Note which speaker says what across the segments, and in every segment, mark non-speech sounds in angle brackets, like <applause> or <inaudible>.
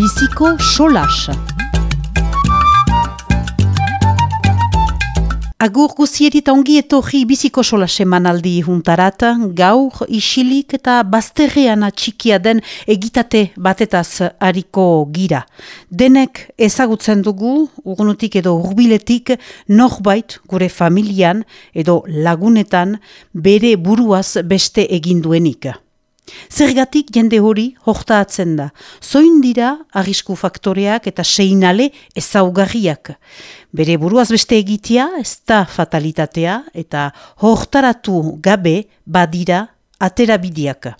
Speaker 1: Biziko solas. Agur guzierit ongi etorri biziko sola semanaldi juntarat, gaur isilik eta bazterrean txikia den egitate batetaz hariko gira. Denek ezagutzen dugu, urnutik edo urbiletik, norbait gure familian edo lagunetan bere buruaz beste eginduenik. Zergatik jende hori hortaatzen da. Zoin dira arrisku faktoreak eta seinale ezaugarriak. Bere buruaz beste egitea ez da fatalitatea eta hortaratu gabe badira aterabideak.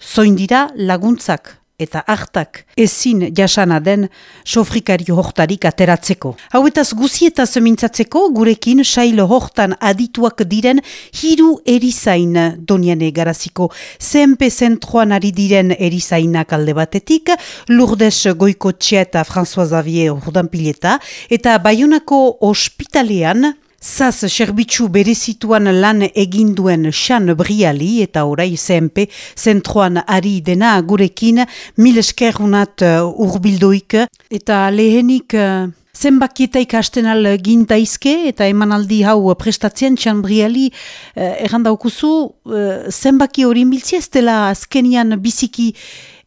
Speaker 1: Zoin dira laguntzak eta hartak ezin jasana den sofrikari hortarik ateratzeko. Hauetaz guzietaz mintzatzeko gurekin sailo hortan adituak diren hiru erizain doniane garaziko zenpe zentroan ari diren erizainak alde batetik, Lourdes Goikotxea eta François Xavier Urdanpileta eta Bayonako ospitalean Zaz, serbitzu berezituan lan eginduen Xan Briali eta orai ZMP zentroan ari dena gurekin mil eskerunat uh, urbildoik eta lehenik uh, zenbakieta ikasten al gintaizke eta emanaldi hau prestatzen Xan Briali uh, errandaukuzu uh, zenbaki hori miltzi ez dela azkenian biziki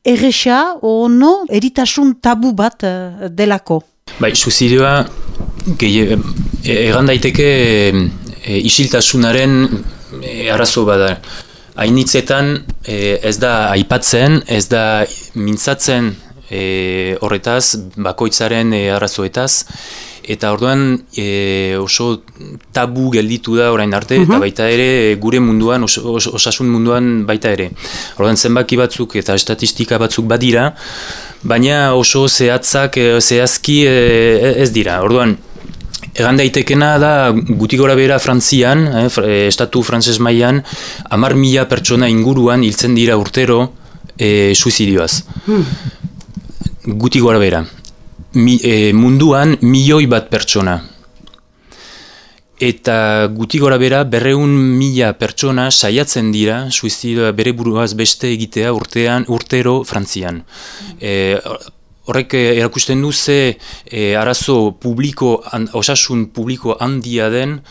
Speaker 1: erresa ono eritasun tabu bat uh, delako.
Speaker 2: Bai, suizidioa egan daiteke e, isiltasunaren e, arazo bada. Hainitzetan e, ez da aipatzen, ez da mintzatzen e, horretaz, bakoitzaren e, arazoetaz, eta orduan e, oso tabu gelditu da orain arte, eta mhm. baita ere gure munduan, os, osasun munduan baita ere. Orduan zenbaki batzuk eta estatistika batzuk badira, baina oso zehatzak, zehazki ez dira. Orduan, Egan daitekena da guti gora bera Frantzian, eh, eh, estatu frantzes mailan, amar mila pertsona inguruan hiltzen dira urtero eh, suizidioaz. Hmm. Guti gora bera. Mi, eh, munduan milioi bat pertsona. Eta guti gora bera berreun mila pertsona saiatzen dira suizidioa bere buruaz beste egitea urtean urtero Frantzian. Eh, Horrek eh, erakusten du ze e, arazo publiko, osasun publiko handia den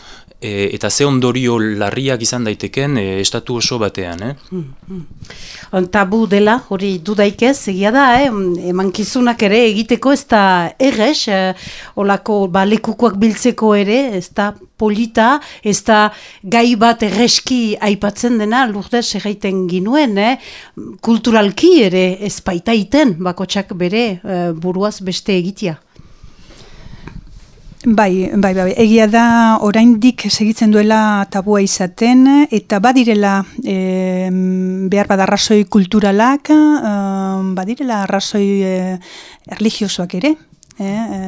Speaker 2: e, eta ze ondorio larriak izan daiteken e, estatu oso batean. Eh? Hmm,
Speaker 1: hmm. Tabu dela, hori dudaikez, egia da, eh? emankizunak ere egiteko ez da errez, eh, olako balekukoak biltzeko ere, ez da polita, ez da gai bat erreski aipatzen dena, lurdez erraiten ginuen, eh? kulturalki ere ez baitaiten, bakotsak bere eh, buruaz beste egitea.
Speaker 3: Bai, bai, bai, egia da oraindik segitzen duela tabua izaten eta badirela e, behar bada arrazoi kulturalak, e, badirela arrazoi e, erligiosoak ere. E, e,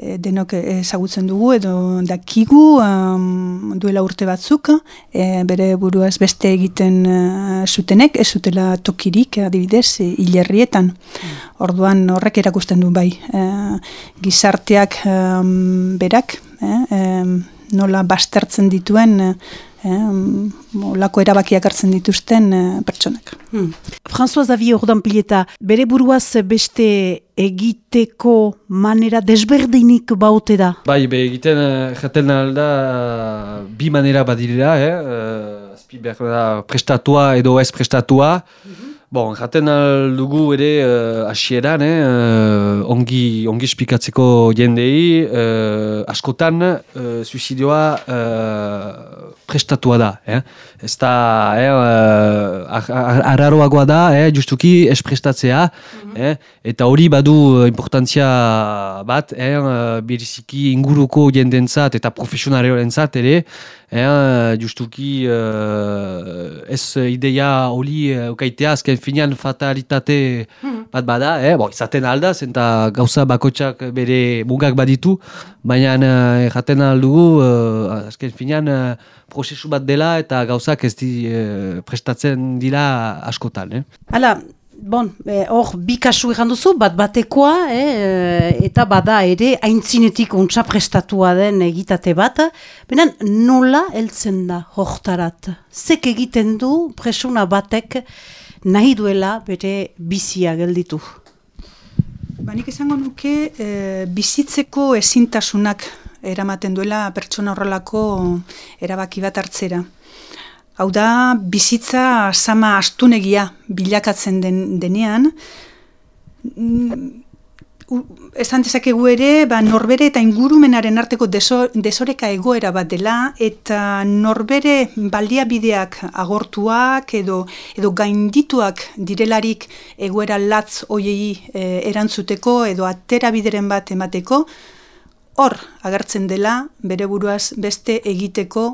Speaker 3: denok ezagutzen dugu edo dakigu um, duela urte batzuk e, bere buruaz beste egiten uh, zutenek ez zutela tokirik adibidez hilerrietan mm. orduan horrek erakusten du bai e, gizarteak um, berak e, nola bastertzen dituen eh, lako erabakiak hartzen dituzten eh, pertsonak. Hmm.
Speaker 1: François Xavier Ordan Pileta, bere buruaz beste egiteko manera desberdinik baute da?
Speaker 4: Bai, be egiten uh, jaten alda bi manera badirera, eh? uh, azpi behar da prestatua edo ez prestatua, mhm. Bon, jaten dugu ere uh, asieran, eh, uh, ongi, ongi espikatzeko jendei, uh, askotan uh, suizidioa uh, prestatua da. Eh? Ez da, eh, uh, araroagoa da, eh, justuki esprestatzea, mm -hmm. eh? eta hori badu importantzia bat, eh, biriziki inguruko jendentzat eta profesionaren zat ere, eh, justuki uh, ez ideia hori ukaitea azken finean fatalitate bat bada, eh? bon, izaten alda, zenta gauza bakotsak bere mugak baditu, baina uh, jaten aldugu, uh, azken finean uh, prozesu bat dela eta gauzak ez di uh, prestatzen dira askotan. Eh?
Speaker 1: Hala, Bon, hor, bi kasu duzu, bat batekoa, eh, eta bada ere, haintzinetik ontsa prestatua den egitate bat, benen nola heltzen da hortarat? Zek egiten du presuna batek nahi duela bere bizia gelditu?
Speaker 3: Banik izango nuke e, bizitzeko ezintasunak eramaten duela pertsona horrelako erabaki bat hartzera. Hau da, bizitza sama astunegia bilakatzen den, denean, mm, esan dezakegu ere, ba, norbere eta ingurumenaren arteko deso, desoreka egoera bat dela, eta norbere baliabideak agortuak edo, edo gaindituak direlarik egoera latz oiei e, erantzuteko edo atera bideren bat emateko, hor agertzen dela bere buruaz beste egiteko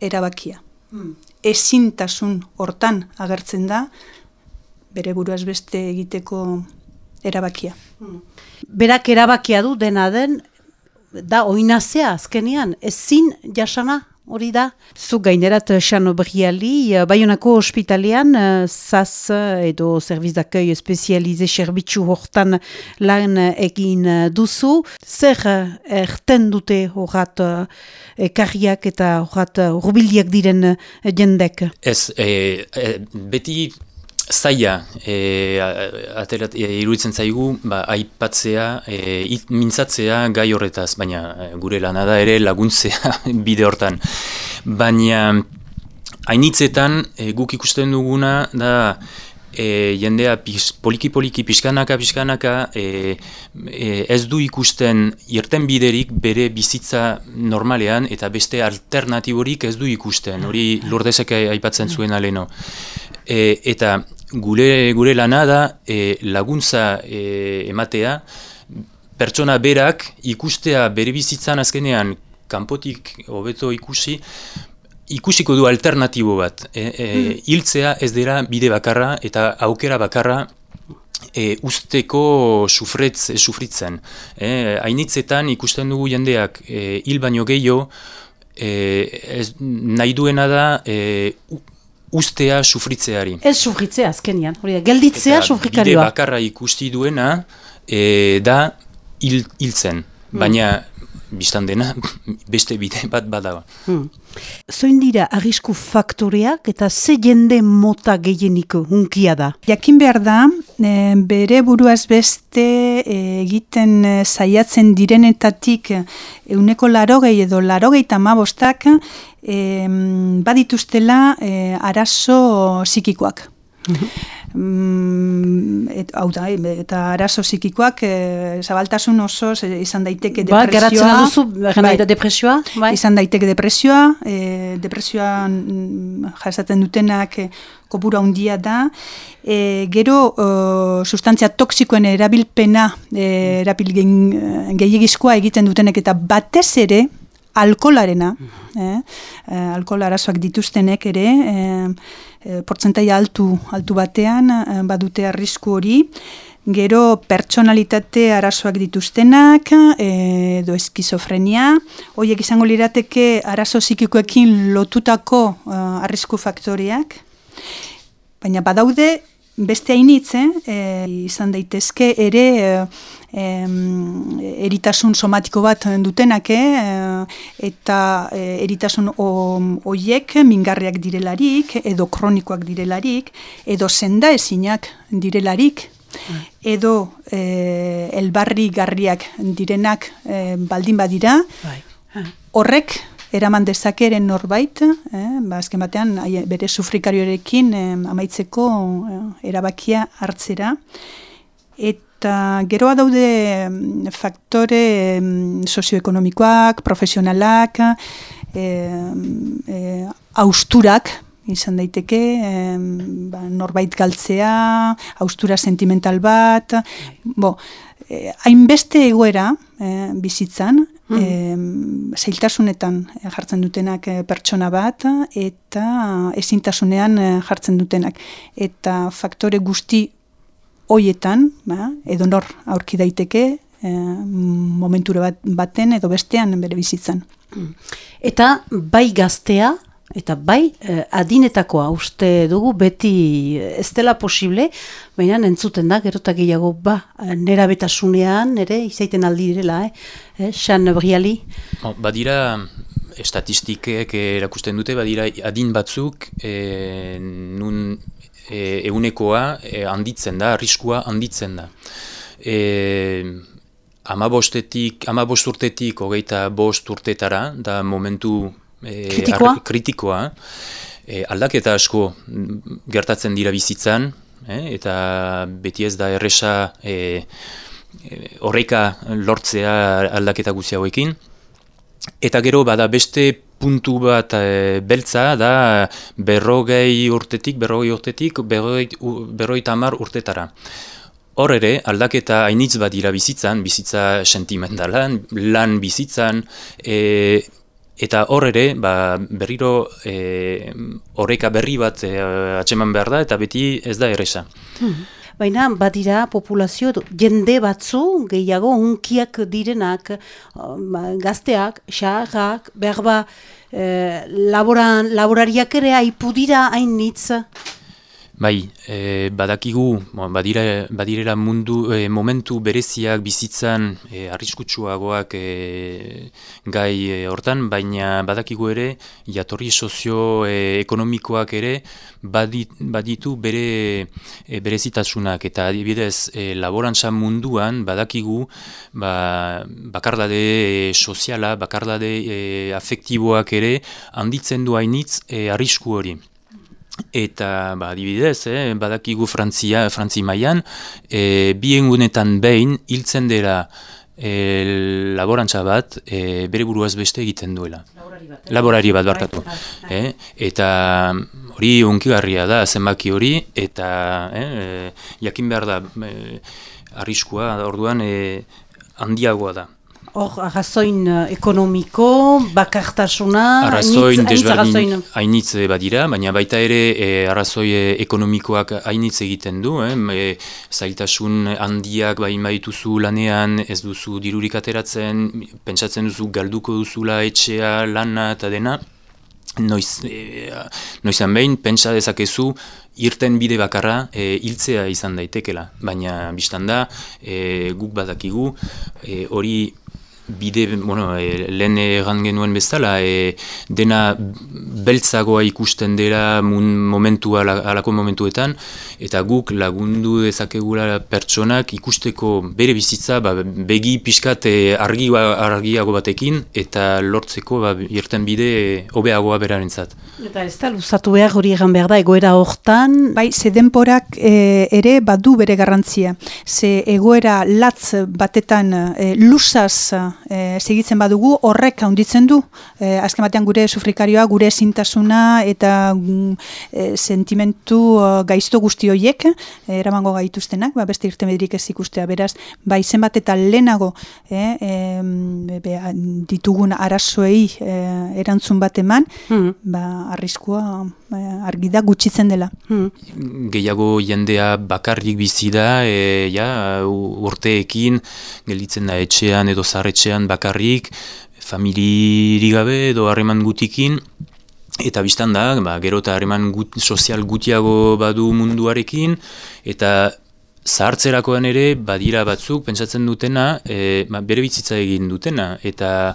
Speaker 3: erabakia. Hmm. Ezintasun hortan agertzen da bere buruaz beste egiteko erabakia. Hmm.
Speaker 1: Berak erabakia du dena den, da oinazea azkenean, ezin jasana hori da. Zu gainerat Xano Briali, eh, Bayonako ospitalean, eh, zaz edo Servizdakoi espezialize serbitzu hortan lan egin duzu. Zer erten dute horat ekarriak eta horat urbiliak diren jendek?
Speaker 2: Ez, e, beti zaia e, aterat, e, iruditzen zaigu ba, aipatzea, e, it, mintzatzea gai horretaz, baina e, gure lana da ere laguntzea <laughs> bide hortan. Baina hainitzetan e, guk ikusten duguna da e, jendea poliki-poliki pixkanaka pixkanaka e, e, ez du ikusten irten biderik bere bizitza normalean eta beste alternatiborik ez du ikusten, hori lurdezek aipatzen zuen aleno. E, eta gure, gure lana da e, laguntza e, ematea, pertsona berak ikustea bere bizitzan azkenean kanpotik hobeto ikusi, ikusiko du alternatibo bat. E, e. Hiltzea ez dira bide bakarra eta aukera bakarra e, usteko sufretz, sufritzen. E, hainitzetan ikusten dugu jendeak e, hil baino gehiago, e, ez, nahi duena da e, ustea sufritzeari.
Speaker 1: Ez sufritzea azkenian, hori da, gelditzea sufrikarioa.
Speaker 2: Bide bakarra ikusti duena e, da hiltzen, hmm. baina biztan dena <laughs> beste bide bat badago. Hmm.
Speaker 1: Zoin dira arrisku faktoreak eta ze jende mota gehienik hunkia da?
Speaker 3: Jakin behar da, e, bere buruaz beste e, egiten e, zaiatzen direnetatik euneko larogei edo larogei tamabostak e, badituztela e, arazo psikikoak. Mhm. Mm, et, hau da, eta arazo psikikoak e, zabaltasun oso izan daiteke ba, depresioa.
Speaker 1: Ba, duzu, bai, depresioa?
Speaker 3: Bai. Izan daiteke depresioa, e, depresioa mm, jasaten dutenak e, kopura handia da. E, gero, o, sustantzia toksikoen erabilpena, e, erabil gehiagizkoa egiten dutenek, eta batez ere, alkolarena, eh? eh, alkohol arazoak dituztenek ere, eh, eh, portzentai altu, altu batean eh, badute arrisku hori, gero pertsonalitate arazoak dituztenak, eh, edo eskizofrenia, horiek izango lirateke arazo zikikoekin lotutako eh, arrisku faktoriak, baina badaude beste hainitze, eh, izan daitezke ere eh, eritasun somatiko bat dutenak, eh, eta eh, eritasun hoiek mingarriak direlarik, edo kronikoak direlarik, edo senda ezinak direlarik, edo eh, elbarri garriak direnak eh, baldin badira, bai. horrek eraman dezakeren norbait, eh, ba, azken batean bere sufrikarioarekin eh, amaitzeko eh, erabakia hartzera. Eta geroa daude faktore sozioekonomikoak, profesionalak, eh, eh, austurak, izan daiteke, eh, ba, norbait galtzea, austura sentimental bat, bo, eh, hainbeste egoera eh, bizitzan, mm. zeiltasunetan eh, jartzen dutenak eh, pertsona bat eta ezintasunean jartzen dutenak. Eta faktore guzti hoietan, ba, edo nor aurki daiteke, e, momenture bat, baten edo bestean bere bizitzan. Mm.
Speaker 1: Eta bai gaztea, Eta bai, eh, adinetakoa uste dugu beti ez dela posible, baina entzuten da, gerotak gehiago, ba, nera betasunean, ere, izaiten aldi direla, eh? eh Xan Briali?
Speaker 2: badira, estatistikek erakusten dute, badira adin batzuk, e, nun e, eunekoa e, handitzen da, arriskua handitzen da. e, ama bostetik, ama bost urtetik hogeita bost urtetara, da momentu
Speaker 1: e, kritikoa,
Speaker 2: kritikoa e, aldaketa asko gertatzen dira bizitzan, e, eta beti ez da erresa e, horreka lortzea aldaketa guzia hauekin. Eta gero bada beste puntu bat e, beltza da berrogei urtetik, berrogei urtetik, berrogei, berrogei tamar urtetara. Hor ere, aldaketa hainitz bat dira bizitzan, bizitza sentimentalan, lan bizitzan, e, eta hor ere, ba, berriro e, horreka berri bat e, atseman behar da, eta beti ez da erresa.
Speaker 1: Hmm. Baina, badira, populazio, jende batzu, gehiago, unkiak direnak, ba, gazteak, xarrak, behar ba, e, laboran, laborariak ere haipu dira hainitz,
Speaker 2: Bai, e, badakigu, badire, badirela mundu, e, momentu bereziak bizitzan e, arriskutsuagoak e, gai e, hortan, baina badakigu ere, jatorri sozio-ekonomikoak ere badit, baditu bere e, berezitasunak, eta adibidez, e, laborantza munduan badakigu ba, bakardade soziala, bakardade e, afektiboak ere handitzen du hainitz e, arrisku hori. Eta, ba, adibidez, eh, badakigu Frantzia, Frantzi mailan, e, bi engunetan behin hiltzen dela e, laborantza bat e, bere buruaz beste egiten duela. Laborari bat. Eh? Laborari bat barkatu. Bai, bai. Eh? Eta hori unkigarria da, zenbaki hori, eta eh, jakin behar da, eh, arriskua, orduan, eh, handiagoa da.
Speaker 1: Hor, arrazoin eh, ekonomiko, bakartasuna,
Speaker 2: arrazoin desberdin hainitz badira, baina baita ere e, arrazoi eh, ekonomikoak hainitz egiten du, eh? e, zailtasun handiak bain baituzu lanean, ez duzu dirurik ateratzen, pentsatzen duzu galduko duzula etxea, lana eta dena, noiz, e, noizan behin, pentsa dezakezu, irten bide bakarra e, hiltzea izan daitekela, baina biztan da, e, guk badakigu, hori bide, bueno, e, lehen egan genuen bezala, e, dena beltzagoa ikusten dela mun momentu alako momentuetan, eta guk lagundu dezakegula pertsonak ikusteko bere bizitza ba, begi pixkat e, argi, argiago batekin, eta lortzeko ba, irten bide e, hobeagoa beraren zat.
Speaker 1: Eta ez da, luzatu behar hori egan behar da, egoera hortan?
Speaker 3: Bai, ze denporak e, ere badu bere garrantzia. Ze egoera latz batetan e, lusaz e, segitzen badugu horrek handitzen du. E, azken batean gure sufrikarioa, gure ezintasuna eta mm, e, sentimentu gaizto guzti horiek, e, eramango gaituztenak, ba, beste irtemedirik ez ikustea. Beraz, bai zenbat eta lehenago e, e, ditugun arazoei e, erantzun bat eman, hmm. ba, arriskua argi da gutxitzen dela. Hmm.
Speaker 2: Gehiago jendea bakarrik bizi da, e, ja, urteekin gelditzen da etxean edo zarretxean bakarrik, familiri gabe edo harreman gutikin, eta biztan da, ba, gero eta harreman gut, sozial gutiago badu munduarekin, eta zahartzerakoan ere, badira batzuk, pentsatzen dutena, e, ba, bere bizitza egin dutena, eta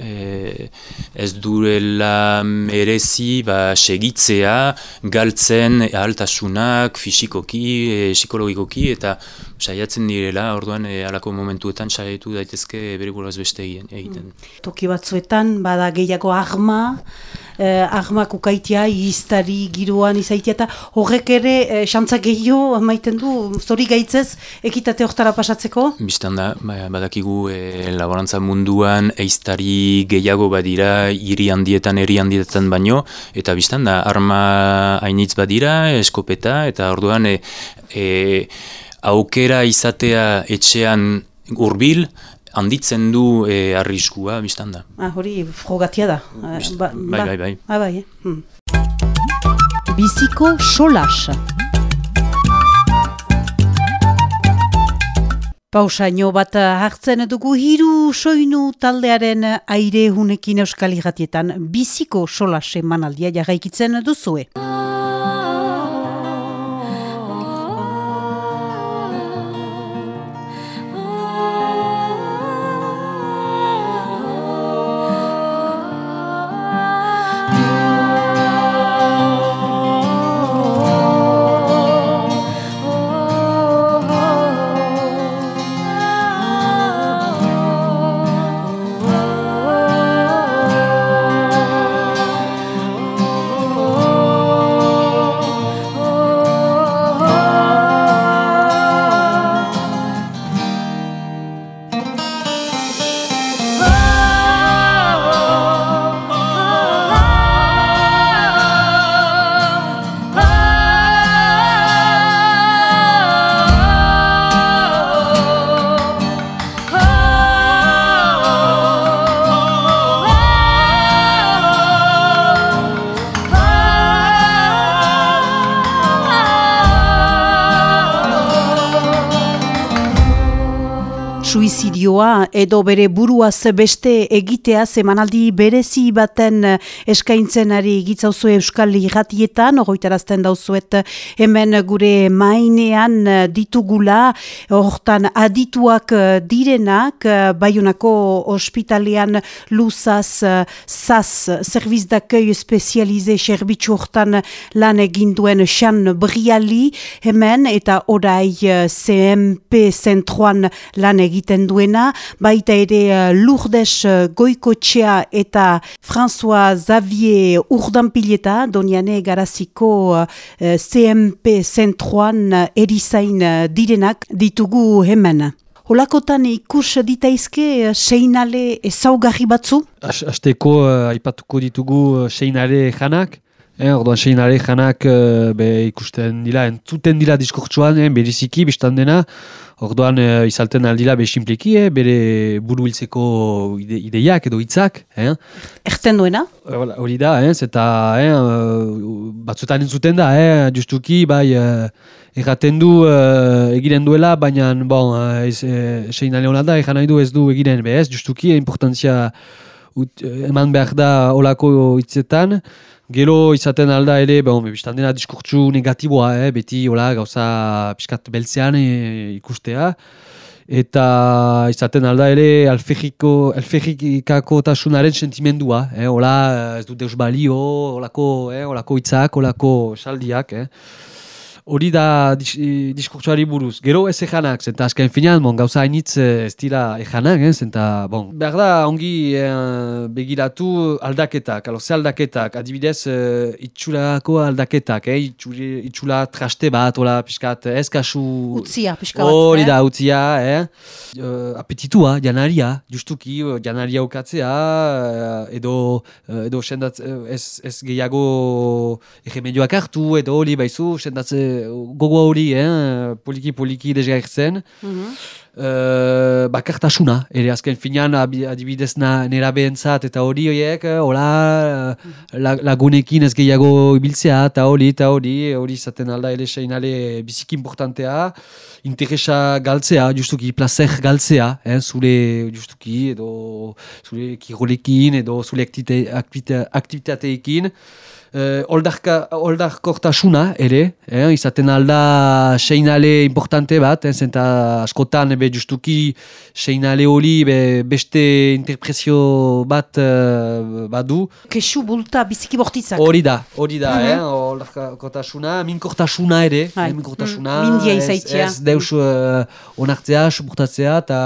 Speaker 2: e, ez durela merezi ba, segitzea, galtzen altassunak, fisikoki, e, psikologikoki, eta saiatzen direla, orduan e, alako momentuetan saiatu daitezke bere beste egiten.
Speaker 1: Toki batzuetan, bada gehiago arma, eh, ahmak ukaitia, iztari, giroan izaitia, eta horrek ere eh, xantza gehiago maiten du, zori gaitzez, ekitate hortara pasatzeko?
Speaker 2: Bistan da, ba, badakigu eh, laborantza munduan, eiztari gehiago badira, hiri handietan, eri handietan baino, eta biztan da, arma hainitz badira, eskopeta, eta orduan, e, e, aukera izatea etxean urbil, handitzen du e, arriskua, biztan da.
Speaker 1: Ah, hori frogatia da.
Speaker 2: Bist, ba, bai, ba. bai, bai.
Speaker 1: Ah, bai, eh? hmm. Biziko solas. Pausaino bat hartzen dugu hiru soinu taldearen aire hunekin euskal irratietan biziko solas emanaldia jarraikitzen duzue. Suizidioa edo bere buruaz beste egitea zemanaldi berezi baten eskaintzen ari gitzauzu Euskal Irratietan, horretarazten dauzuet hemen gure mainean ditugula, hortan adituak direnak, baiunako ospitalian luzaz, zaz, serviz dakei espezialize serbitzu hortan lan eginduen xan briali hemen eta orai CMP zentroan lan egiten duena, baita ere uh, Lourdes uh, Goikotxea eta François Xavier Urdanpileta, doniane garaziko uh, CMP zentroan uh, erizain uh, direnak ditugu hemen. Holakotan ikus ditaizke seinale ezaugarri batzu?
Speaker 4: Azteko aipatuko ditugu seinale janak, Eh, orduan seinale janak be, ikusten dila, entzuten dila diskurtsuan, eh, beriziki, biztan dena, Orduan e, izalten aldila be simpliki, eh, bere buru hiltzeko ide, ideiak edo hitzak. Eh?
Speaker 1: Erten duena?
Speaker 4: Hori da, eh, eta eh, batzutan entzuten da, eh, justuki, bai, eh, erraten du eh, egiren duela, baina bon, ez, eh, sein hona da, egan nahi du ez du egiren, be, ez, justuki, importantzia ut, eman behar da olako hitzetan, Gero izaten alda ere, bon, biztan dena diskurtsu negatiboa, eh, beti hola gauza piskat beltzean eh, ikustea. Eta izaten alda ere alferikako tasunaren sentimendua. Eh, hola ez du deus balio, holako, eh, holako itzak, holako saldiak. Eh hori da dis, diskurtsuari buruz. Gero ez ejanak, zenta azkain finean, bon, gauza hainitz eh, ez dira ejanak, eh, zenta, bon. Behar da, ongi eh, begiratu aldaketak, alo, ze aldaketak, adibidez, eh, itxulako aldaketak, eh, itxula traste bat, ola, piskat, ez kasu...
Speaker 1: Utzia, piskat
Speaker 4: Hori da, utzia, eh. Uh, apetitua, janaria, justuki, janaria ukatzea, edo, edo sendatz, ez, ez gehiago egemedioak hartu, edo hori baizu, sendatze gogo hori, eh, poliki-poliki desgairtzen. Mm -hmm. uh, bakartasuna, ere azken finean adibidez na, nera behentzat eta hori horiek, eh, hola lagunekin ez gehiago ibiltzea eta hori eta hori, hori zaten alda ere seinale biziki importantea, interesa galtzea, justuki placer galtzea, eh, zure justuki edo zure kirolekin edo zure aktivitateekin. Uh, oldar kortasuna ere, eh, izaten alda seinale importante bat, eh, zenta askotan be justuki seinale hori be beste interprezio bat uh, badu.
Speaker 1: Kesu bulta biziki bortitzak.
Speaker 4: Hori da, hori da, mm -hmm. eh, oldar kortasuna, min kortasuna ere, eh, min kortasuna,
Speaker 1: mm, ez,
Speaker 4: ez deus uh, onartzea, suportatzea, eta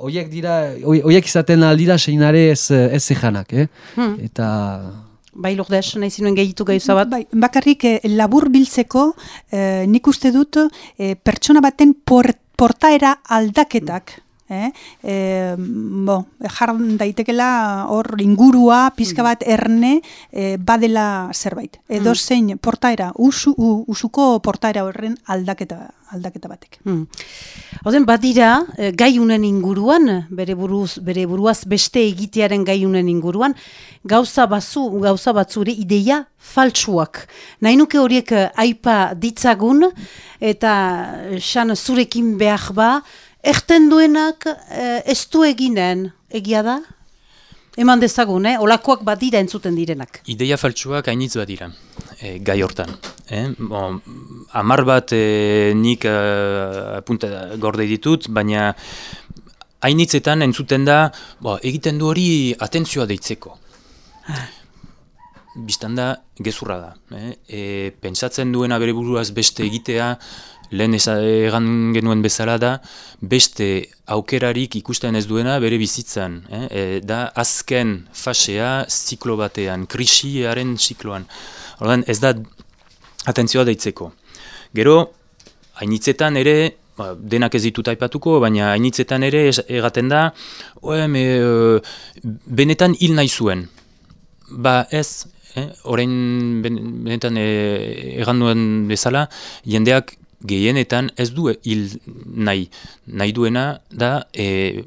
Speaker 4: horiek dira, horiek izaten aldira seinale ez, ez zehanak, eh, mm. eta...
Speaker 1: Bai, Lourdes, nahi zinuen gehitu gaiza bat?
Speaker 3: Bai, bakarrik eh, labur biltzeko eh, nik uste dut eh, pertsona baten portaera aldaketak. Eh? E, bo, jar daitekela hor ingurua pizka bat erne e, badela zerbait. Edo mm. zein portaera, usu, usuko portaera horren aldaketa aldaketa batek. Hmm.
Speaker 1: Oden badira gaiunen inguruan, bere, buruz, bere buruaz beste egitearen gaiunen inguruan, gauza bazu, gauza batzure ideia faltsuak. Nahi horiek aipa ditzagun eta xan zurekin behar ba, erten duenak eh, ez du eginen, egia da? Eman dezagun, eh? olakoak bat dira entzuten direnak.
Speaker 2: Ideia faltsuak hainitz bat dira, e, gai hortan. Eh? Bon, amar bat e, nik uh, apunta gorde ditut, baina hainitzetan entzuten da, bo, egiten du hori atentzioa deitzeko. Ah. Bistan da, gezurra da. Eh? E, pentsatzen duena bere buruaz beste egitea, lehen egan genuen bezala da, beste aukerarik ikusten ez duena bere bizitzan. Eh? E, da azken fasea ziklo batean, krisiaren zikloan. Ordan ez da atentzioa deitzeko. Gero, hainitzetan ere, ba, denak ez ditut aipatuko, baina hainitzetan ere egaten da, oem, e, benetan hil nahi zuen. Ba ez, eh? orain benetan e, egan duen bezala, jendeak gehienetan ez du hil nahi. Nahi duena da e,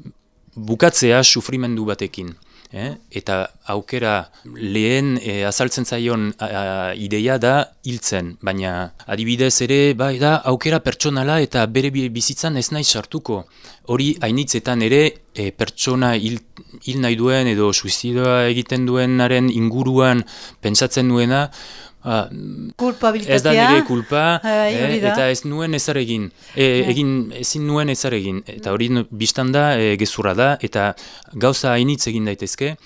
Speaker 2: bukatzea sufrimendu batekin. Eh? Eta aukera lehen e, azaltzen zaion a, ideia da hiltzen, baina adibidez ere bai da aukera pertsonala eta bere bizitzan ez nahi sartuko. Hori hainitzetan ere e, pertsona hil, hil nahi duen edo suizidoa egiten duenaren inguruan pentsatzen duena,
Speaker 1: Ah,
Speaker 2: ez da nire kulpa, eh, eta ez nuen ezar egin, e, egin ezin nuen ezar egin, eta hori biztan da e, gezurra da, eta gauza hainitz egin daitezke.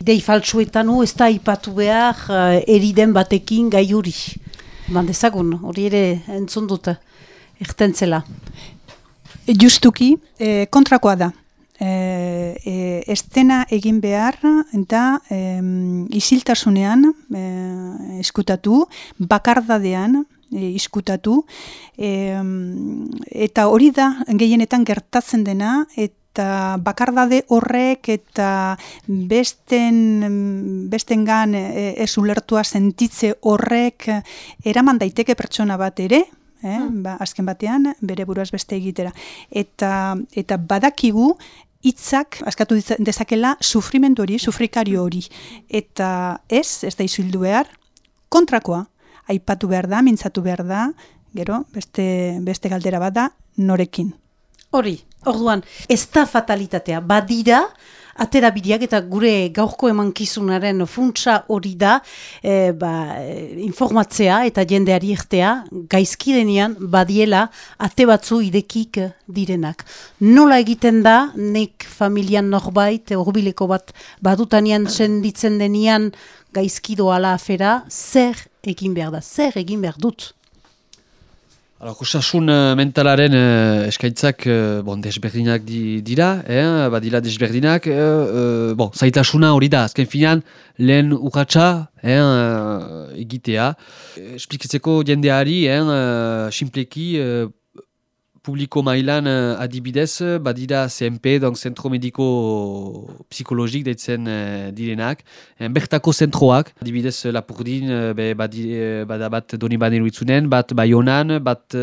Speaker 1: Dei faltsuetan ez da ipatu behar eriden batekin gai huri. Bandezagun, hori ere entzun dute, ertentzela.
Speaker 3: Justuki, eh, kontrakoa da e, e, estena egin behar eta e, isiltasunean e, eskutatu, bakardadean e, iskutatu e, eta hori da gehienetan gertatzen dena eta bakardade horrek eta besten bestengan e, ez ulertua sentitze horrek eraman daiteke pertsona bat ere Eh, ba, azken batean bere buruaz beste egitera. Eta, eta badakigu hitzak askatu dezakela sufrimendu hori, sufrikario hori. Eta ez, ez da izuldu behar, kontrakoa, aipatu behar da, mintzatu behar da, gero, beste, beste galdera bada, norekin.
Speaker 1: Hori, orduan, ez da fatalitatea, badira, atera bideak eta gure gaurko emankizunaren funtsa hori da e, ba, informatzea eta jendeari ertea gaizki denean badiela ate batzu idekik direnak. Nola egiten da nek familian norbait horbileko bat badutanian senditzen denean gaizki doala afera zer egin behar da, zer egin behar dut?
Speaker 4: Osasun uh, mentalaren uh, eskaintzak uh, bon, desberdinak di, dira, eh? badila desberdinak, uh, bon, zaitasuna hori da, azken finan lehen urratxa eh, egitea. Esplikatzeko jendeari, eh, simpleki, publiko mailan uh, adibidez, badira CMP, donc Zentro Mediko Psikologik deitzen uh, direnak. En bertako zentroak, adibidez Lapurdin, be, badi, uh, bada bat doni baneru itzunen, bat Bayonan, bat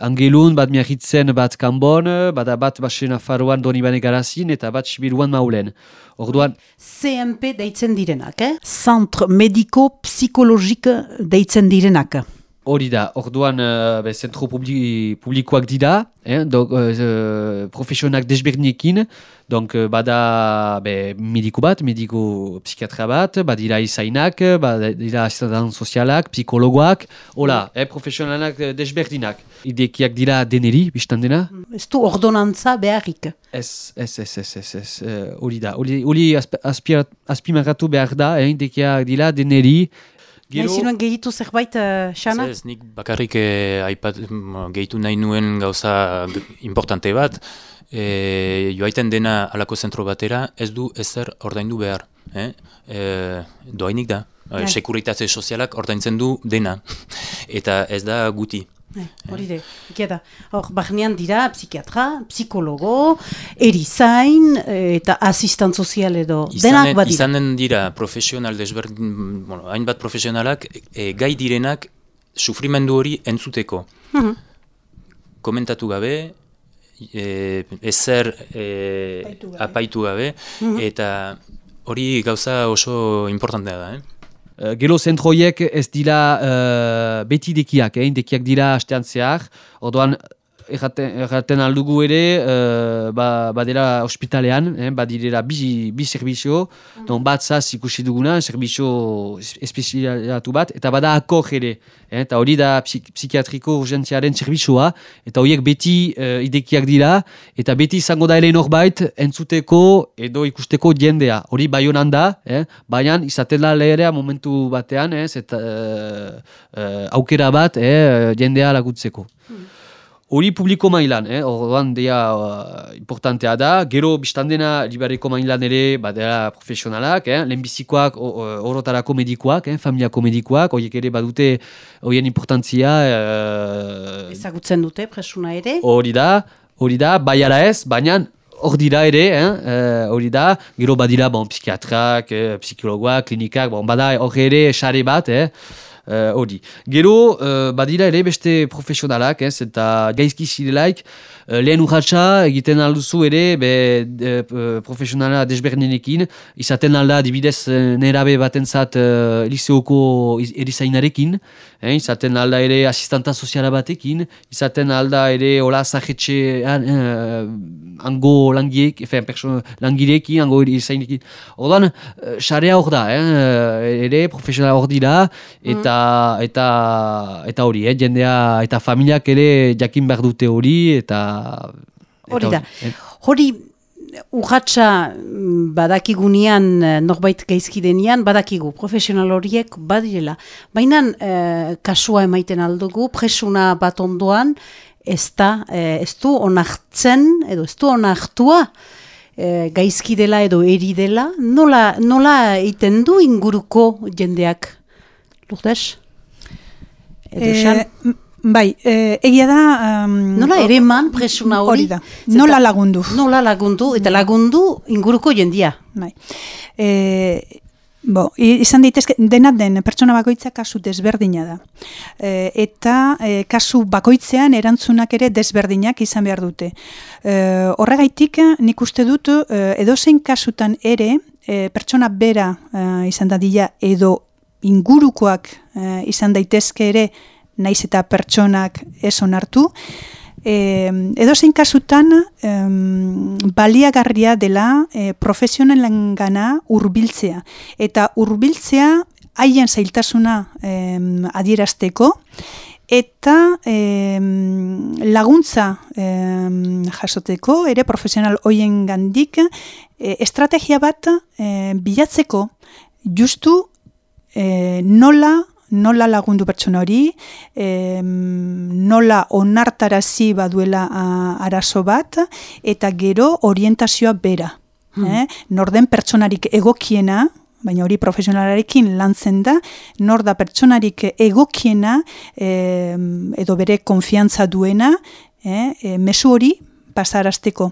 Speaker 4: Angelun, bat Miahitzen, bat Kambon, bada bat Baxena Faroan doni bane garazin, eta bat Sibiruan Maulen. Orduan...
Speaker 1: CMP deitzen direnak, eh? Centre Mediko Psikologik deitzen direnak.
Speaker 4: Hori da, orduan uh, zentro publikoak dira, eh, do, uh, profesionak desberdinekin, donc uh, bada be, mediku bat, mediku psikiatra bat, badira izainak, badira asistentan sozialak, psikologoak, hola, eh, profesionalak desberdinak. Idekiak dira deneri, biztan dena?
Speaker 1: Ez du ordonantza beharrik?
Speaker 4: Ez, ez, ez, ez, ez, ez, hori da, hori azpimarratu behar da, eh, idekiak dira deneri,
Speaker 1: Gero... Nahi zinuen gehitu zerbait, uh,
Speaker 2: Ez, nik bakarrik eh, aipat, gehitu nahi nuen gauza importante bat, eh, joaiten dena alako zentro batera, ez du ezer ordaindu behar. Eh? Eh, doainik da, eh, sekuritate sozialak ordaintzen du dena, <laughs> eta ez da guti.
Speaker 1: Eh, hori de, ikeda. Hor, bahnean dira, psikiatra, psikologo, erizain, eh, eta asistant sozial edo, denak bat.
Speaker 2: Izanen dira, profesional desberdin, bueno, hainbat profesionalak, e, gai direnak, sufrimendu hori entzuteko. Mhm. Komentatu gabe, e, ezer e, apaitu gabe, mhm. eta hori gauza oso importantea da, eh?
Speaker 4: Uh, gero zentroiek ez dira uh, beti dekiak, eh? dekiak dira hastean zehar, orduan erraten aldugu ere, uh, ba, badera ospitalean, eh, badirera bi, bi servizio, mm. don bat zaz ikusi duguna, servizio espezialatu bat, eta bada akor ere, eh, eta hori da psik psikiatriko urgentziaren servizioa, eta horiek beti uh, idekiak dira, eta beti izango da ere norbait entzuteko edo ikusteko jendea, hori bai honan da, eh, baina izaten da leherea momentu batean, eh, eta uh, uh, aukera bat eh, jendea lagutzeko. Mm. Hori publiko mailan, eh? orduan dea uh, importantea da, gero biztandena libereko mailan ere badera profesionalak, eh? lehenbizikoak orotarako medikoak, eh? familiako medikoak, horiek ere badute horien importantzia.
Speaker 1: Uh, Ezagutzen dute presuna ere?
Speaker 4: Hori da, hori da, baiara ez, baina hor dira ere, eh? uh, hori da, gero badira bon, psikiatrak, eh, psikologoak, klinikak, bon, bada hor ere sare bat, eh? Hori. Gero, badira ere beste profesionalak, ez, eta gaizki zirelaik, Eh, lehen urratxa egiten alduzu ere be, de, uh, profesionala desberdinekin, izaten alda dibidez eh, nerabe batentzat uh, elizeoko erizainarekin, eh, izaten alda ere asistanta soziala batekin, izaten alda ere hola zahetxe uh, ango langiek, efen, perso, langirekin, ango erizainekin. Ordan, xarea hor da, eh, ere profesionala hor dira, eta, mm. eta, eta hori, eh, jendea eta familiak ere jakin behar dute hori, eta
Speaker 1: Hori da. Hori urratxa mm, badakigunean eh, norbait gaizki denean badakigu profesional horiek badirela. Baina eh, kasua emaiten aldugu presuna bat ondoan ez da eh, ez du onartzen edo ez du onartua eh, gaizki dela edo eri dela nola, nola egiten du inguruko jendeak? Lourdes?
Speaker 3: Edo Bai, e, egia da... Um,
Speaker 1: nola ere man presuna hori?
Speaker 3: da, nola lagundu.
Speaker 1: Nola lagundu, eta lagundu inguruko jendia.
Speaker 3: Bai. E, bo, izan daitezke, dena den pertsona bakoitza kasu desberdina da. E, eta e, kasu bakoitzean erantzunak ere desberdinak izan behar dute. E, horregaitik nik uste dut e, edozein kasutan ere e, pertsona bera e, izan dadila edo ingurukoak e, izan daitezke ere naiz eta pertsonak ez onartu. E, edo zein kasutan baliagarria dela e, profesionalen gana urbiltzea. Eta urbiltzea haien zailtasuna e, adierazteko eta e, laguntza e, jasoteko, ere profesional hoien gandik, e, estrategia bat e, bilatzeko justu e, nola nola lagundu pertsona hori, e, nola onartarazi baduela arazo bat, eta gero orientazioa bera. Hmm. Eh? Norden pertsonarik egokiena, baina hori profesionalarekin lantzen da, nor da pertsonarik egokiena e, edo bere konfiantza duena, eh? e, mesu hori pasarazteko.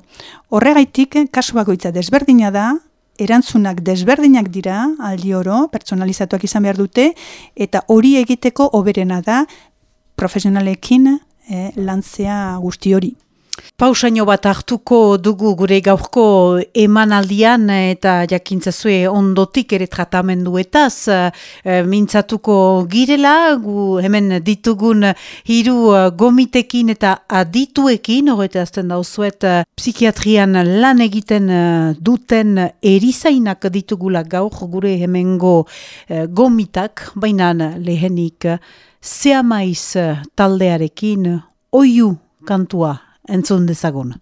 Speaker 3: Horregaitik, kasu bakoitza desberdina da, erantzunak desberdinak dira aldi oro, pertsonalizatuak izan behar dute, eta hori egiteko oberena da profesionalekin eh, lantzea guzti hori.
Speaker 1: Pausaino bat hartuko dugu gure gaurko emanaldian eta jakintzazue ondotik ere tratamenduetaz e, mintzatuko girela, gu hemen ditugun hiru eh, gomitekin eta adituekin, horreta azten dauzuet psikiatrian lan egiten duten erizainak ditugula gaur gure hemengo gomitak, baina lehenik zeamaiz taldearekin oiu kantua entzun dezagun.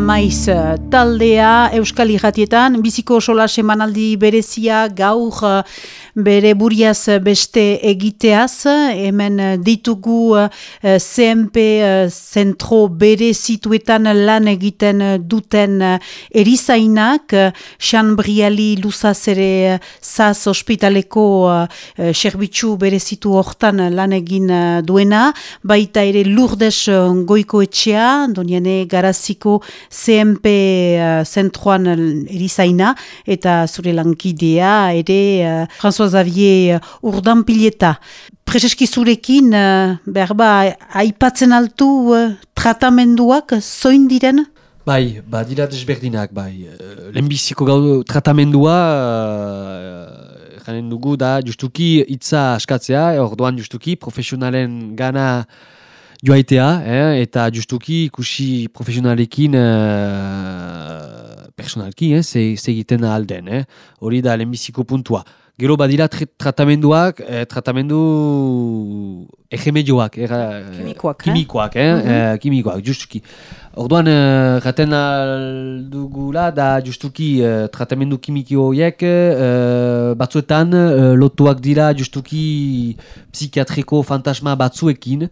Speaker 1: Maiz taldea Euskal Iratietan, biziko sola semanaldi berezia gaur bere buriaz beste egiteaz, hemen ditugu CMP zentro bere situetan lan egiten duten erizainak, Xan Briali luzaz ere zaz ospitaleko serbitzu bere zitu hortan lan egin duena, baita ere lurdes goiko etxea, doniane garaziko CMP uh, zentroan erizaina eta zure lankidea ere uh, François Xavier uh, urdan pileta. Prezeski zurekin, uh, berba, aipatzen altu uh, tratamenduak zoin diren?
Speaker 4: Bai, ba, dira desberdinak, bai. Lehenbiziko gau tratamendua, uh, janen dugu da, justuki hitza askatzea, orduan justuki profesionalen gana joaitea, eh, eta justuki ikusi profesionalekin uh, personalki, eh, ze, egiten alden, eh, hori da lehenbiziko puntua. Gero badira tratamenduak, eh, tratamendu egemedioak, eh,
Speaker 1: kimikoak,
Speaker 4: kimikoak, eh? Mm -hmm. kimikoak, justuki. Orduan, uh, jaten aldugula da justuki uh, tratamendu kimikio horiek uh, batzuetan uh, lotuak dira justuki psikiatriko fantasma batzuekin,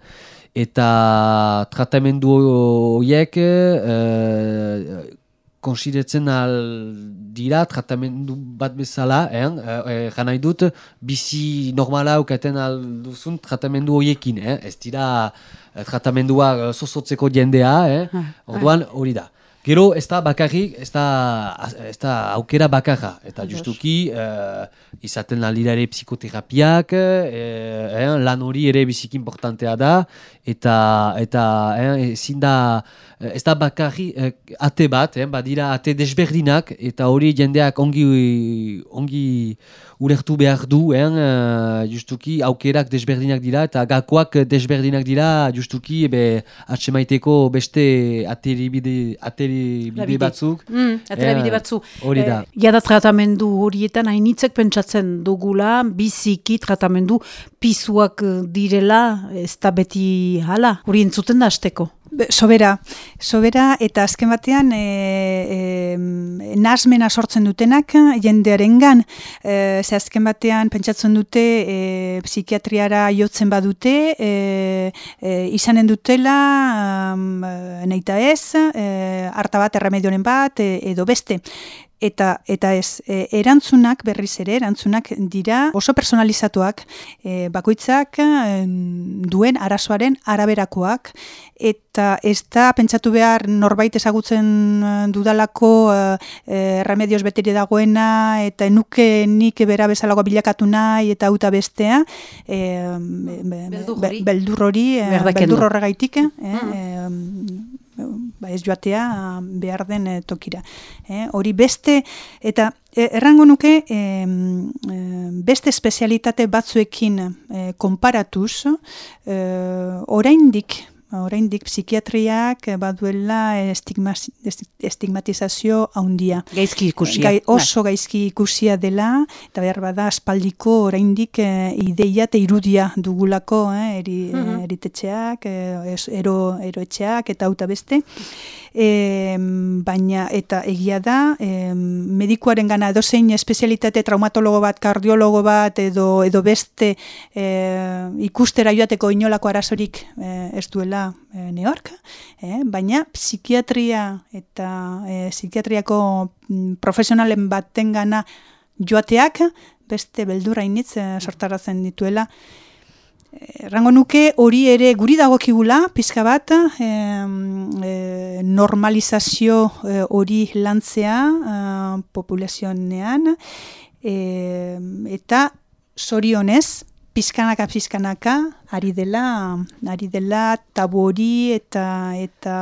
Speaker 4: eta tratamendu horiek uh, konsidetzen al dira tratamendu bat bezala, eh? eh, nahi dut, bizi normala aukaten alduzun tratamendu horiekin, eh? ez dira tratamendua zozotzeko jendea, eh? Ah, orduan hori da. Gero ez da bakarrik, ez da, ez da aukera bakarra. Eta justuki, uh, izaten alira ere psikoterapiak, eh, lan hori ere bizik importantea da, eta, eta eh, ezin da, ez da bakarri eh, ate bat, eh, badira ate desberdinak, eta hori jendeak ongi, ongi ulertu behar du, eh, justuki aukerak desberdinak dira, eta gakoak desberdinak dira, justuki, ebe, maiteko beste ateri bide, ateri bide batzuk.
Speaker 1: Mm, batzu.
Speaker 4: Hori da.
Speaker 1: Jada tratamendu horietan, hainitzek pentsatzen dugula, biziki tratamendu pisuak direla, ez da beti hala, hori entzuten da azteko.
Speaker 3: Sobera, sobera eta azken batean e, e, nasmena sortzen dutenak jendearen gan. E, ze azken batean pentsatzen dute e, psikiatriara jotzen badute, e, e, izanen dutela, um, neita ez, e, harta bat, erremedioren bat, e, edo beste eta eta ez e, erantzunak berriz ere erantzunak dira oso personalizatuak e, bakoitzak e, duen arazoaren araberakoak. Eta ez da pentsatu behar norbait ezagutzen e, dudalako e, e, remedios beteri dagoena eta enuke nik bera bezalago bilakatu nahi eta uta bestea e, beldur hori. beldur horregaitik e, mm ba ez joatea behar den eh, tokira. Eh, hori beste, eta eh, errango nuke eh, beste espezialitate batzuekin eh, konparatuz, eh, oraindik oraindik psikiatriak baduela estigmatizazio handia.
Speaker 1: Gaizki ikusia.
Speaker 3: Gai, oso gaizki ikusia dela, eta behar bada aspaldiko oraindik e, ideia eta irudia dugulako, eh, eri, mm -hmm. eritetxeak, e, ero, eroetxeak eta auta beste. E, baina eta egia da, e, medikuaren gana edozein espezialitate traumatologo bat, kardiologo bat, edo, edo beste e, ikustera joateko inolako arazorik e, ez duela e, New eh, baina psikiatria eta e, psikiatriako mm, profesionalen baten gana joateak beste beldura initz e, sortarazen dituela. Errango nuke hori ere guri dagokigula pizka bat e, normalizazio hori lantzea e, populazionean e, eta zorionez pizkanaka pizkanaka ari dela ari dela tabu hori eta eta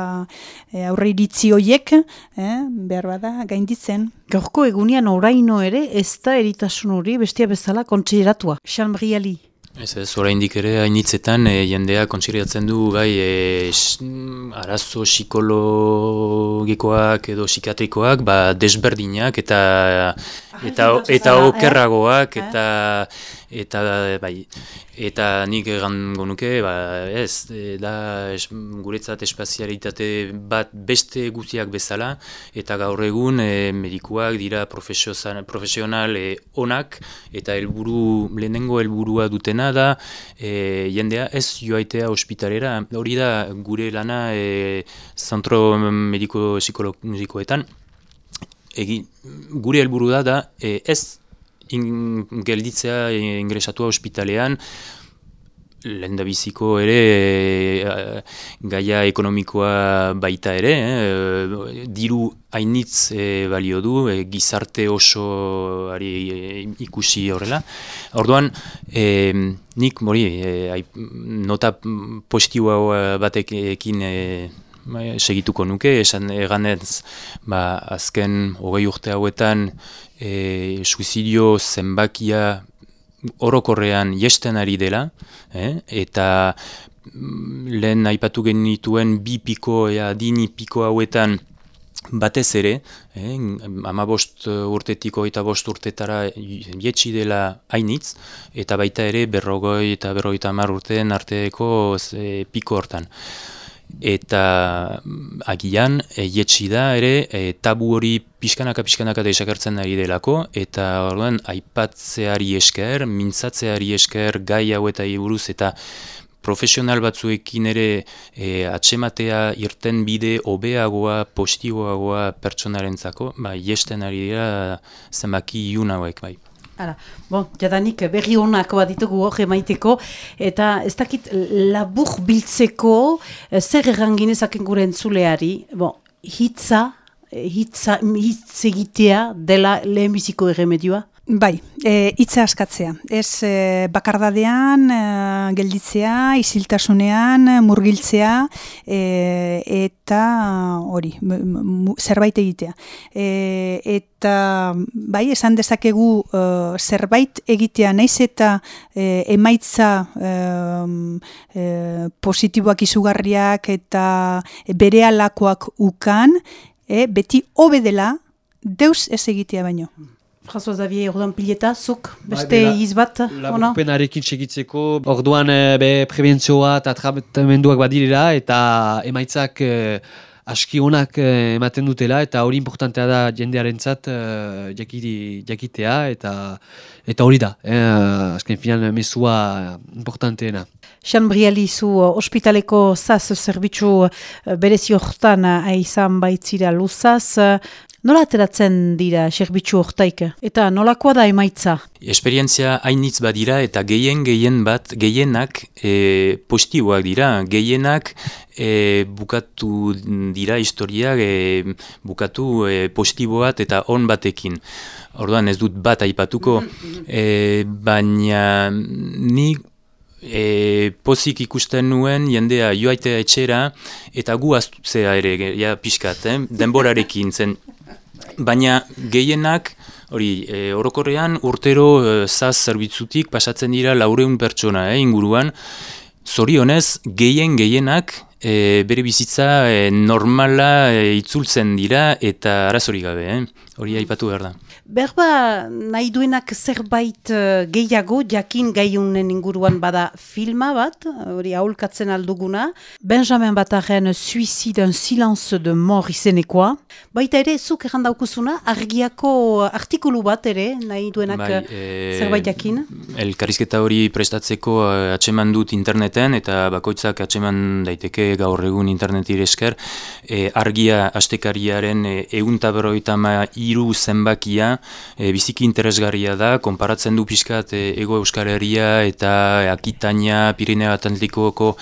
Speaker 3: e, aurre iritzi hoiek eh, behar bada gainditzen.
Speaker 1: Gaurko egunean oraino ere ez da eritasun hori bestia bezala kontsideratua. Xan Briali.
Speaker 2: Ez ez, oraindik ere hainitzetan e, jendea kontsiriatzen du bai e, arazo psikologikoak edo psikiatrikoak ba, desberdinak eta eta, eta okerragoak eta eta bai, eta nik egan gonuke, ba, ez, e, da es, guretzat espazialitate bat beste guztiak bezala, eta gaur egun e, medikuak dira profesional e, onak, eta helburu lehenengo helburua dutena da, e, jendea ez joaitea ospitalera, hori da gure lana e, zentro mediko psikologikoetan, Egi, gure helburu da da ez in, gelditzea ingresatua ospitalean, lehen da biziko ere e, gaia ekonomikoa baita ere, eh, diru hainitz e, balio du, e, gizarte oso ari ikusi horrela. Orduan, e, nik mori, e, nota positiboa batekin e, segituko nuke, esan eganez, ba, azken hogei urte hauetan, e, suizidio zenbakia orokorrean jesten ari dela, eh? eta mm, lehen aipatu genituen bi piko, ea, dini piko hauetan batez ere, eh? ama bost urtetiko eta bost urtetara jetxi dela hainitz, eta baita ere berrogoi eta berrogoi eta mar urteen arteeko e, piko hortan eta mm, agian eietsi da ere e, tabu hori pixkanaka pixkanaka desagertzen ari delako eta orduan aipatzeari esker, mintzatzeari esker gai hau eta buruz eta profesional batzuekin ere e, atxematea irten bide hobeagoa, positiboagoa pertsonarentzako, ba, iesten ari dira zenbaki iun hauek bai.
Speaker 1: Ara, bon, jadanik berri honak bat ditugu hor emaiteko, eta ez dakit labur biltzeko eh, zer erranginezaken gure entzuleari, bon, hitza, eh, hitza, hitz egitea dela lehenbiziko erremedioa?
Speaker 3: Bai, e, itza askatzea. Ez e, bakardadean, e, gelditzea, isiltasunean, murgiltzea, e, eta hori, zerbait egitea. E, eta bai, esan dezakegu e, zerbait egitea, naiz eta e, emaitza e, e, positiboak izugarriak eta bere alakoak ukan, e, beti hobe dela, deus ez egitea baino.
Speaker 1: François Xavier, orduan pileta, zuk, bai, beste bai, izbat,
Speaker 4: ona? Laburpenarekin segitzeko, orduan eh, be, prebentzioa eta tratamenduak badirela eta emaitzak eh, aski onak eh, ematen dutela eta hori importantea da jendearen zat eh, jakitea eta eta hori da, eh, azken final mesua importanteena.
Speaker 1: Briali zu ospitaleko zaz zerbitzu berezi hortan aizan baitzira luzaz, Nola ateratzen dira serbitzu hortaik? Eta nolakoa da emaitza?
Speaker 2: Esperientzia hainitz badira eta gehien gehien bat gehienak e, positiboak dira. Gehienak e, bukatu dira historiak e, bukatu e, positiboat eta on batekin. Orduan ez dut bat aipatuko, e, baina ni e, pozik ikusten nuen jendea joaitea etxera eta gu astutzea ere, ja pixkat, eh? denborarekin zen Baina gehienak, hori, e, orokorrean urtero e, zaz zerbitzutik pasatzen dira laureun pertsona eh, inguruan, zorionez gehien gehienak e, bere bizitza e, normala e, itzultzen dira eta arazori gabe, eh? hori aipatu behar da.
Speaker 1: Berba nahi duenak zerbait uh, gehiago, jakin gaiunen inguruan bada filma bat, hori aholkatzen alduguna. Benjamin Bataren Suicide un silence de mort izenekoa. Baita ere, zuk errandaukuzuna, argiako artikulu bat ere, nahi duenak bai, e, zerbait jakin?
Speaker 2: Elkarrizketa hori prestatzeko uh, atseman dut interneten, eta bakoitzak atseman daiteke gaur egun internetir esker, e, argia astekariaren euntaberoita ma iru zenbakia, e, biziki interesgarria da, konparatzen du pixkat e, ego euskal herria eta akitania, Pirinea Atlantikoko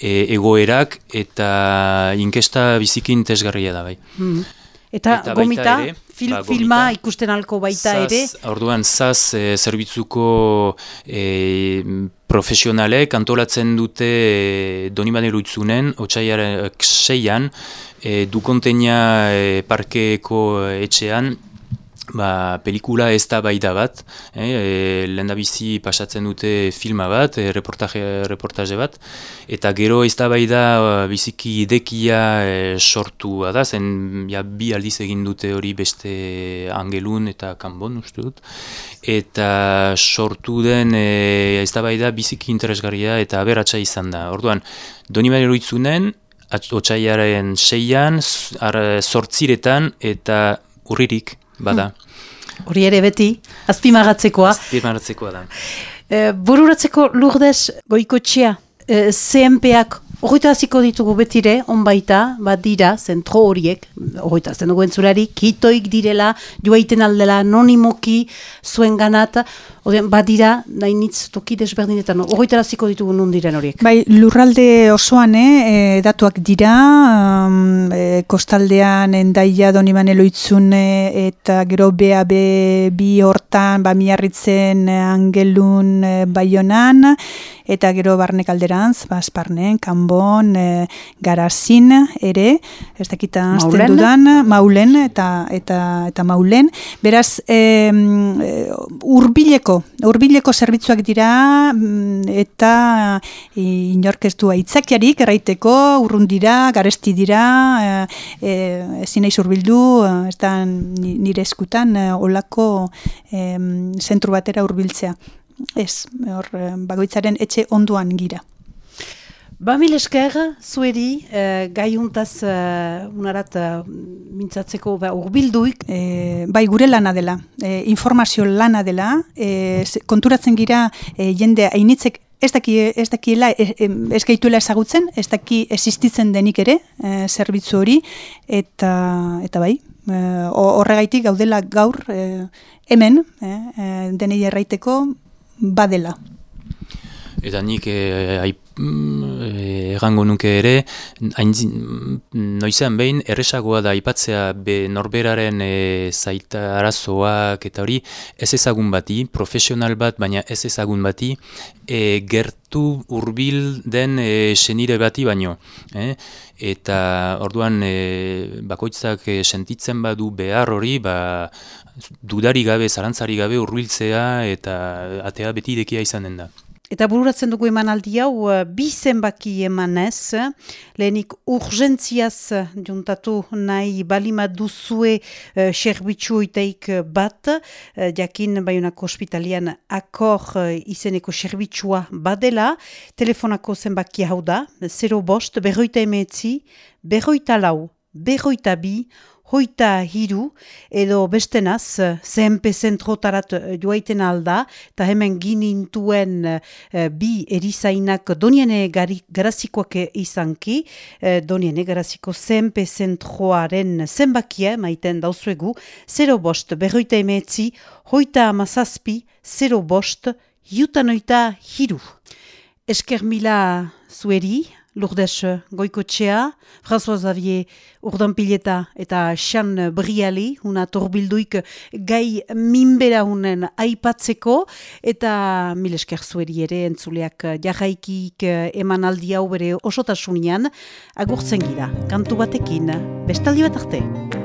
Speaker 2: e, egoerak, eta inkesta biziki interesgarria da bai.
Speaker 1: Hmm. Eta, gomita, fil, ba, filma ikusten alko baita
Speaker 2: zaz,
Speaker 1: ere?
Speaker 2: Orduan, zaz, e, zerbitzuko e, profesionalek antolatzen dute e, doni baneru itzunen, otxaiarak seian, e, du konteina e, parkeko etxean, ba, pelikula ez da bai da bat, eh, e, lehen da bizi pasatzen dute filma bat, e, reportaje, reportaje bat, eta gero ez da bai da biziki idekia e, sortu da, zen ja, bi aldiz egin dute hori beste angelun eta kanbon uste dut, eta sortu den e, ez da bai da biziki interesgarria eta aberatsa izan da. Orduan, doni bari eruitzunen, Otsaiaren seian, sortziretan eta urririk bada.
Speaker 1: Hori ere beti, azpimagatzekoa.
Speaker 2: Azpimagatzekoa da.
Speaker 1: E, bururatzeko lurdez goikotxea, e, CMPak Horita hasiko ditugu betire, onbaita, bat dira, zentro horiek, horita zen dugu entzulari, kitoik direla, joaiten aldela, nonimoki, zuen ganat, bat dira, nahi nitz toki desberdinetan, horita hasiko ditugu nun diren horiek.
Speaker 3: Bai, lurralde osoan, eh, datuak dira, um, e, kostaldean, endaia, doniman eloitzune, eta gero bea be, bi hortan, ba, miarritzen, angelun, e, baionan, eta gero barnek alderantz, ba, esparnen, kanbon, e, garazin ere, ez dakita azten dudan, maulen eta, eta, eta maulen. Beraz, e, urbileko, urbileko zerbitzuak dira, mm, eta e, inorkestu aitzakiarik, erraiteko, urrun dira, garesti dira, e, e, ezin urbildu, ez da nire eskutan, e, olako e, zentru batera urbiltzea ez, hor, eh, bagoitzaren etxe onduan gira.
Speaker 1: Ba mil esker, zueri, eh, gai untaz eh, unarat eh, mintzatzeko ba, urbilduik.
Speaker 3: Eh, bai, gure lana dela, eh, informazio lana dela, eh, konturatzen gira eh, jende hainitzek ez daki ez dakiela ez gaituela ezagutzen, ez daki existitzen denik ere, e, zerbitzu hori eta eta bai, horregaitik gaudela gaur hemen, e, denei erraiteko badela.
Speaker 2: Eta nik eh, mm, errango nuke ere, hain noizean behin, erresagoa da aipatzea be norberaren e, zaita arazoak eta hori ez ezagun bati, profesional bat, baina ez ezagun bati, e, gertu hurbil den e, senire bati baino. Eh? Eta orduan e, bakoitzak e, sentitzen badu behar hori, ba, dudari gabe, zarantzari gabe urbiltzea eta atea beti idekia izanen da.
Speaker 1: Eta bururatzen dugu eman aldi hau, eh, bi zenbaki emanez, lehenik urgentziaz juntatu nahi balima duzue uh, serbitzu oiteik bat, uh, jakin baiunako ospitalian akor uh, izeneko serbitzua badela, telefonako zenbaki hau da, 0 bost, berroita emetzi, berroita lau, berroita bi, hoita hiru, edo bestenaz, CMP zentrotarat joaiten alda, eta hemen ginintuen uh, bi erizainak doniene garazikoak izanki, uh, doniene garaziko CMP zentroaren zenbakia, maiten dauzuegu, 0 bost, berroita emetzi, hoita amazazpi, 0 bost, jutanoita hiru. Esker mila zueri, Lourdes Goikotxea, François Xavier Urdanpileta eta Xan Briali, una torbilduik gai minbera hunen aipatzeko, eta mil zueri ere entzuleak jarraikik eman aldi hau bere osotasunian, agurtzen gira, kantu batekin, bestaldi bat arte.